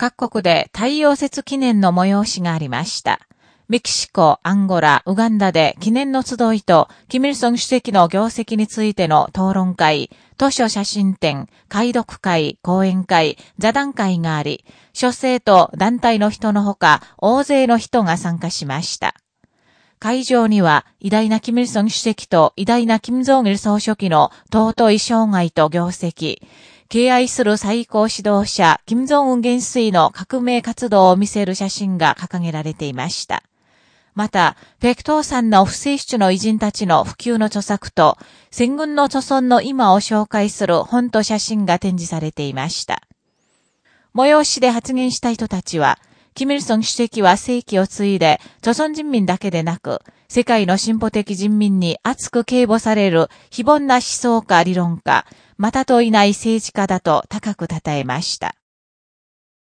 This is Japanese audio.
各国で太陽節記念の催しがありました。メキシコ、アンゴラ、ウガンダで記念の集いと、キミルソン主席の業績についての討論会、図書写真展、解読会、講演会、座談会があり、書生と団体の人のほか、大勢の人が参加しました。会場には、偉大なキミルソン主席と偉大なキム・ジョンイル総書記の尊い生涯と業績、敬愛する最高指導者、金正恩元帥の革命活動を見せる写真が掲げられていました。また、ペクトーさんの不正室の偉人たちの普及の著作と、戦軍の著存の今を紹介する本と写真が展示されていました。催しで発言した人たちは、キミルソン主席は正規を継いで、著村人民だけでなく、世界の進歩的人民に熱く警護される非凡な思想家理論家、またといない政治家だと高く称えました。